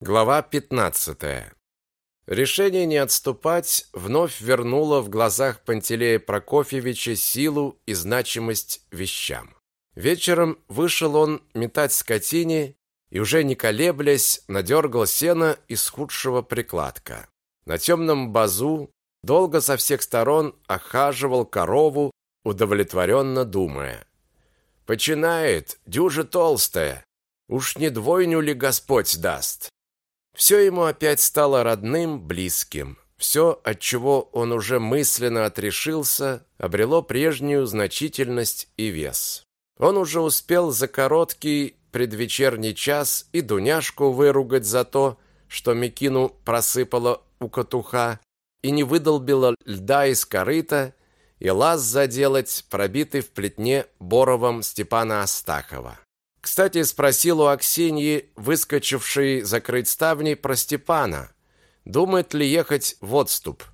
Глава 15. Решение не отступать вновь вернуло в глазах Пантелея Прокофьевича силу и значимость вещам. Вечером вышел он метать скотине и уже не колеблясь надергал сено из худшего прикладка. На темном базу долго со всех сторон охаживал корову, удовлетворенно думая. «Починает, дюжа толстая, уж не двойню ли Господь даст?» Все ему опять стало родным, близким. Все, от чего он уже мысленно отрешился, обрело прежнюю значительность и вес. Он уже успел за короткий предвечерний час и Дуняшку выругать за то, что Микину просыпала у катуха и не выдолбила льда из корыта, и лаз заделать, пробитый в плетне боровом Степана Астахова. Кстати, спросил у Аксиньи, выскочившей закрыть ставни, про Степана. Думает ли ехать в отступ?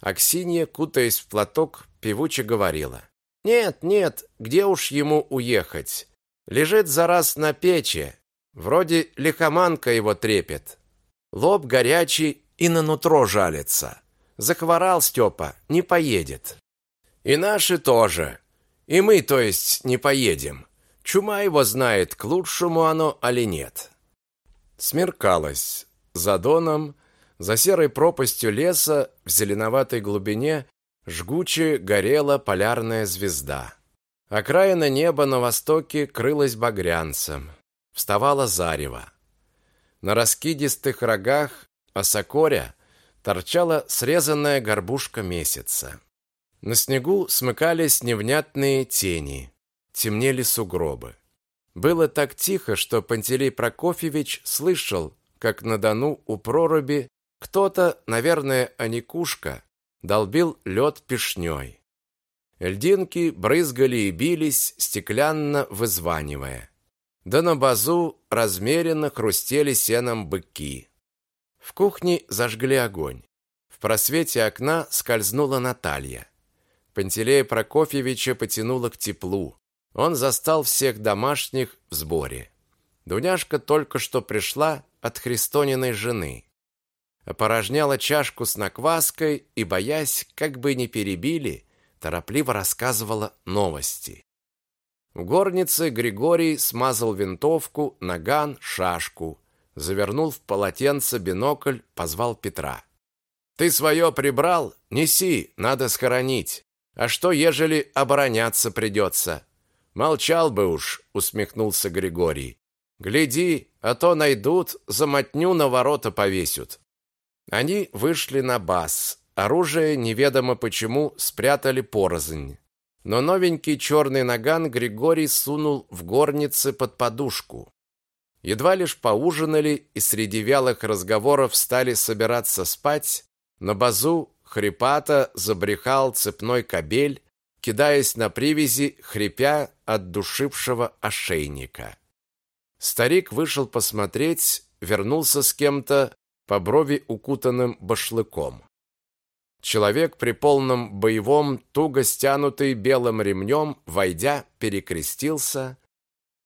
Аксинья, кутаясь в платок, певуче говорила. «Нет, нет, где уж ему уехать? Лежит за раз на печи. Вроде лихоманка его трепет. Лоб горячий и на нутро жалится. Захворал Степа, не поедет. И наши тоже. И мы, то есть, не поедем. Чума его знает, к лучшему оно или нет. Смеркалось. За доном, за серой пропастью леса, в зеленоватой глубине, жгуче горела полярная звезда. Окраина неба на востоке крылась багрянцем. Вставала зарево. На раскидистых рогах осокоря торчала срезанная горбушка месяца. На снегу смыкались невнятные тени темнели сугробы. Было так тихо, что Пантелей Прокофьевич слышал, как на Дону у проруби кто-то, наверное, Аникушка, долбил лед пешней. Льдинки брызгали и бились, стеклянно вызванивая. Да на базу размеренно хрустели сеном быки. В кухне зажгли огонь. В просвете окна скользнула Наталья. Пантелея Прокофьевича потянуло к теплу. Он застал всех домашних в сборе. Дуняшка только что пришла от Христониной жены. Опорожняла чашку с накваской и, боясь, как бы не перебили, торопливо рассказывала новости. В горнице Григорий смазал винтовку, наган, шашку, завернул в полотенце бинокль, позвал Петра. «Ты свое прибрал? Неси, надо схоронить. А что, ежели обороняться придется? Молчал бы уж, усмехнулся Григорий. Гляди, а то найдут, замотню на ворота повесят. Они вышли на бас. Оружие неведомо почему спрятали порознь. Но новенький черный наган Григорий сунул в горнице под подушку. Едва лишь поужинали и среди вялых разговоров стали собираться спать, на базу хрипато забрехал цепной кобель, кидаясь на привязи, хрипя от душившего ошейника. Старик вышел посмотреть, вернулся с кем-то по брови укутанным башлыком. Человек при полном боевом, туго стянутый белым ремнем, войдя, перекрестился.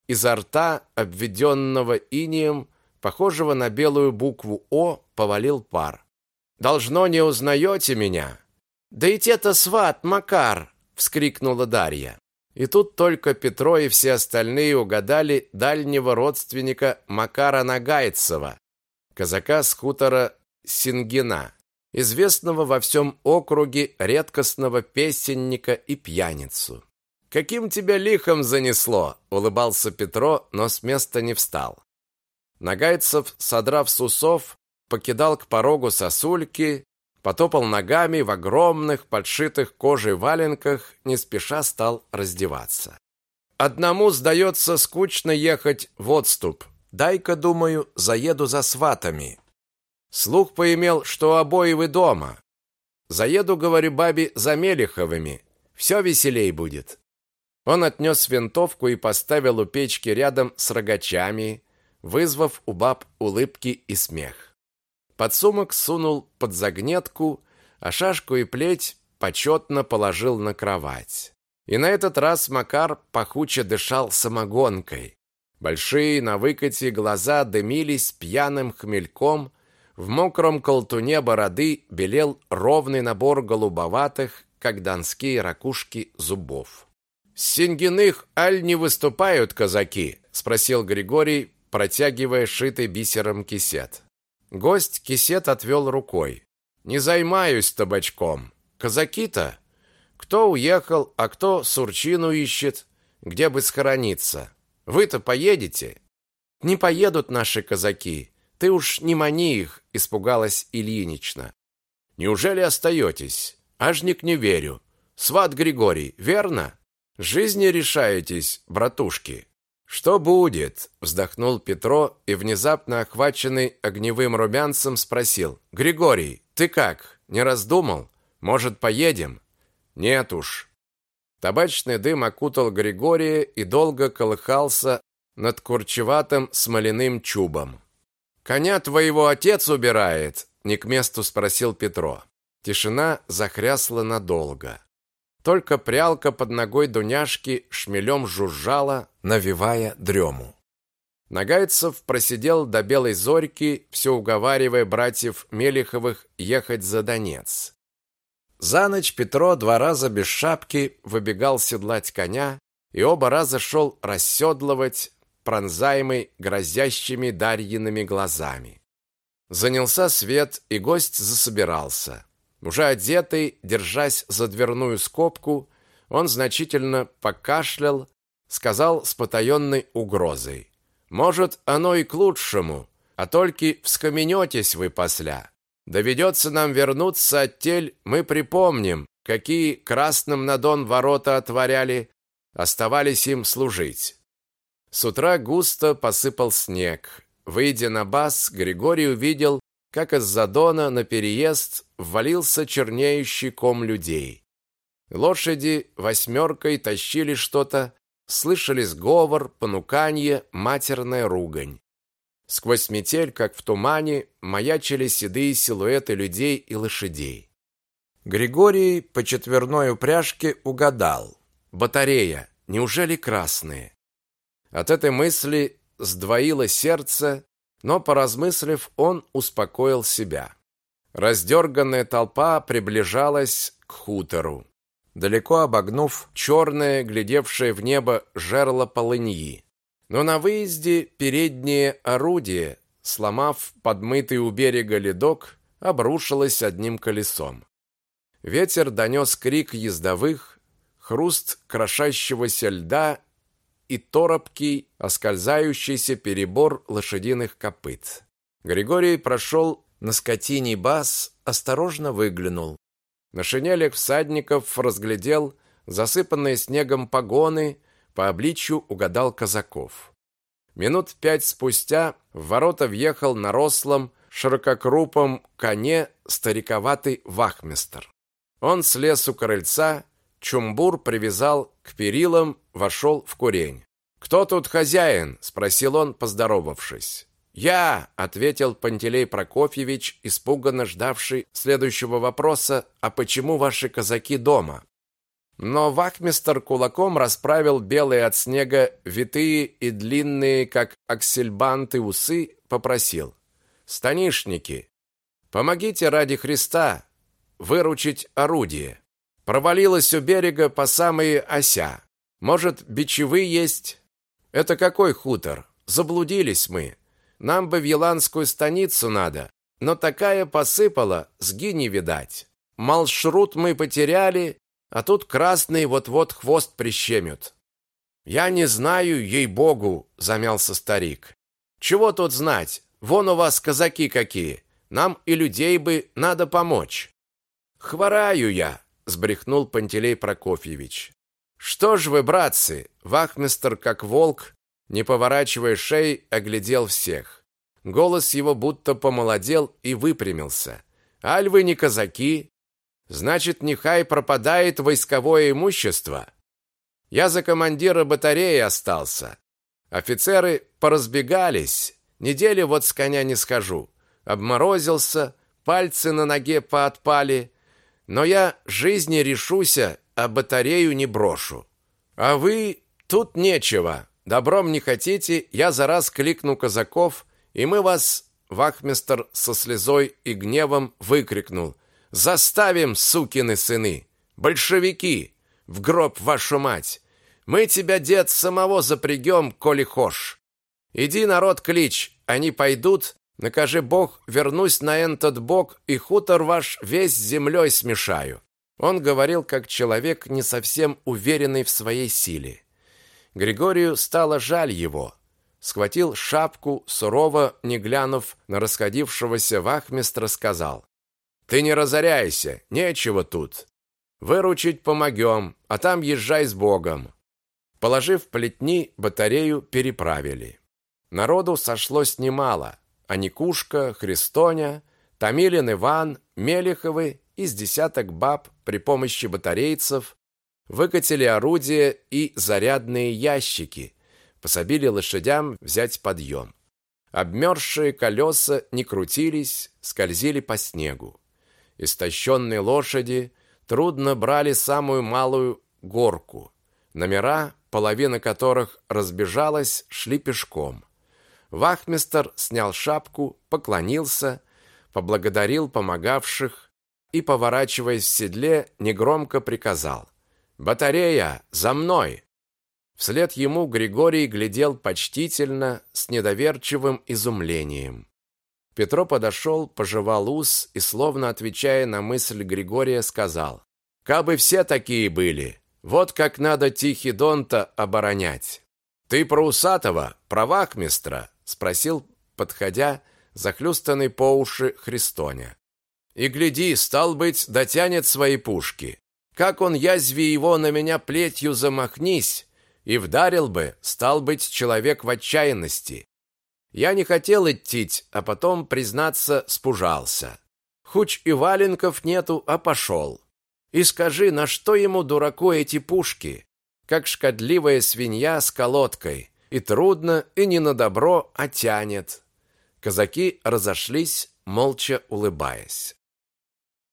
Изо рта, обведенного инием, похожего на белую букву «О», повалил пар. «Должно, не узнаете меня?» «Да и те-то сват, Макар!» Вскрикнула Дарья. И тут только Петро и все остальные угадали дальнего родственника Макара Нагайцева, казака с хутора Сингина, известного во всем округе редкостного песенника и пьяницу. «Каким тебя лихом занесло?» – улыбался Петро, но с места не встал. Нагайцев, содрав с усов, покидал к порогу сосульки, потопал ногами в огромных, подшитых кожей валенках, не спеша стал раздеваться. Одному, сдается, скучно ехать в отступ. Дай-ка, думаю, заеду за сватами. Слух поимел, что обои вы дома. Заеду, говорю бабе, за Мелеховыми. Все веселей будет. Он отнес винтовку и поставил у печки рядом с рогачами, вызвав у баб улыбки и смех. Подсумок сунул под загнетку, а шашку и плеть почетно положил на кровать. И на этот раз Макар пахуче дышал самогонкой. Большие на выкате глаза дымились пьяным хмельком, в мокром колтуне бороды белел ровный набор голубоватых, как донские ракушки, зубов. «С Сингиных аль не выступают казаки?» – спросил Григорий, протягивая шитый бисером кисет. Гость кисет отвел рукой. «Не займаюсь табачком. Казаки-то? Кто уехал, а кто сурчину ищет, где бы схорониться? Вы-то поедете?» «Не поедут наши казаки. Ты уж не мани их», – испугалась Ильинична. «Неужели остаетесь? Ажник не верю. Сват Григорий, верно? Жизни решаетесь, братушки?» Что будет? вздохнул Петро и внезапно охваченный огневым румянцем спросил: "Григорий, ты как? Не раздумал? Может, поедем?" "Нет уж". Табачный дым окутал Григория и долго колыхался над курчеватым смоляным чубом. "Коня твоего отец убирает?" не к месту спросил Петро. Тишина захрясла надолго. Только прялка под ногой Дуняшки шмелем жужжала, навевая дрему. Нагайцев просидел до белой зорьки, все уговаривая братьев Мелиховых ехать за Донец. За ночь Петро два раза без шапки выбегал седлать коня и оба раза шел расседлывать пронзаемый грозящими Дарьиными глазами. Занялся свет, и гость засобирался. Уже одетый, держась за дверную скобку, он значительно покашлял, сказал с потаенной угрозой. «Может, оно и к лучшему, а только вскаменетесь вы после. Доведется нам вернуться от тель, мы припомним, какие красным на дон ворота отворяли, оставались им служить». С утра густо посыпал снег. Выйдя на бас, Григорий увидел, как из-за дона на переезд ввалился чернеющий ком людей. Лошади восьмеркой тащили что-то, слышались говор, понуканье, матерная ругань. Сквозь метель, как в тумане, маячили седые силуэты людей и лошадей. Григорий по четверной упряжке угадал. Батарея, неужели красные? От этой мысли сдвоило сердце, но, поразмыслив, он успокоил себя. Раздерганная толпа приближалась к хутору, далеко обогнув черное, глядевшее в небо жерло полыньи. Но на выезде переднее орудие, сломав подмытый у берега ледок, обрушилось одним колесом. Ветер донес крик ездовых, хруст крошащегося льда и торопкий, оскользающийся перебор лошадиных копыт. Григорий прошел на скотиний бас, осторожно выглянул. На шинелях всадников разглядел засыпанные снегом погоны, по обличью угадал казаков. Минут пять спустя в ворота въехал на рослом, ширококрупом коне стариковатый вахмистр. Он слез у крыльца, чумбур привязал к перилам, вошел в курень. «Кто тут хозяин?» – спросил он, поздоровавшись. «Я!» – ответил Пантелей Прокофьевич, испуганно ждавший следующего вопроса «А почему ваши казаки дома?» Но вахмистр кулаком расправил белые от снега витые и длинные, как аксельбанты, усы, попросил. «Станишники, помогите ради Христа выручить орудие. Провалилось у берега по самые ося. Может, бичевы есть? Это какой хутор? Заблудились мы. Нам бы в Еланскую станицу надо, но такая посыпала, сги не видать. Малшрут мы потеряли, а тут красный вот-вот хвост прищемят. Я не знаю, ей-богу, замялся старик. Чего тут знать? Вон у вас казаки какие. Нам и людей бы надо помочь. Хвораю я, сбрехнул Пантелей Прокофьевич. Что ж вы, братцы, вахмистр как волк, не поворачивая шеи, оглядел всех. Голос его будто помолодел и выпрямился. Аль вы не казаки? Значит, нехай пропадает войсковое имущество. Я за командира батареи остался. Офицеры поразбегались. Неделю вот с коня не схожу. Обморозился, пальцы на ноге поотпали, но я жизни решуся, а батарею не брошу. А вы тут нечего. добром не хотите, я за раз кликну казаков, и мы вас, вахмистр со слезой и гневом выкрикнул: "Заставим, сукины сыны, большевики, в гроб вашу мать! Мы тебя, дед, самого запрягем, коли хошь. Иди, народ, клич, они пойдут, накажи Бог, вернусь на этот бок и хутор ваш весь с землей смешаю. Он говорил как человек, не совсем уверенный в своей силе. Григорию стало жаль его. Схватил шапку, сурово, не глянув на расходившегося вахмистра, сказал: "Ты не разоряйся, нечего тут. Выручить помогем, а там езжай с Богом". Положив плетни, батарею переправили. Народу сошлось немало: Аникушка, Христоня, Томилин Иван, Мелиховы из десяток баб при помощи батарейцев выкатили орудия и зарядные ящики, пособили лошадям взять подъем. Обмерзшие колеса не крутились, скользили по снегу. Истощенные лошади трудно брали самую малую горку. Номера, половина которых разбежалась, шли пешком. Вахмистр снял шапку, поклонился, поблагодарил помогавших и, поворачиваясь в седле, негромко приказал: "Батарея, за мной!" Вслед ему Григорий глядел почтительно, с недоверчивым изумлением. Петро подошел, пожевал ус и, словно отвечая на мысль Григория, сказал: "Кабы все такие были, вот как надо Тихий Дон-то оборонять. Ты про усатого, про вахмистра?" Спросил, подходя, захлюстанный по уши Христоня. И гляди, стал быть, дотянет свои пушки. Как он язви его на меня плетью замахнись, и вдарил бы, стал быть, человек в отчаянности. Я не хотел идти, а потом, признаться, спужался. Хуч и валенков нету, а пошел. И скажи, на что ему, дураку, эти пушки? Как шкодливая свинья с колодкой. И трудно, и не на добро, а тянет. Казаки разошлись, молча улыбаясь.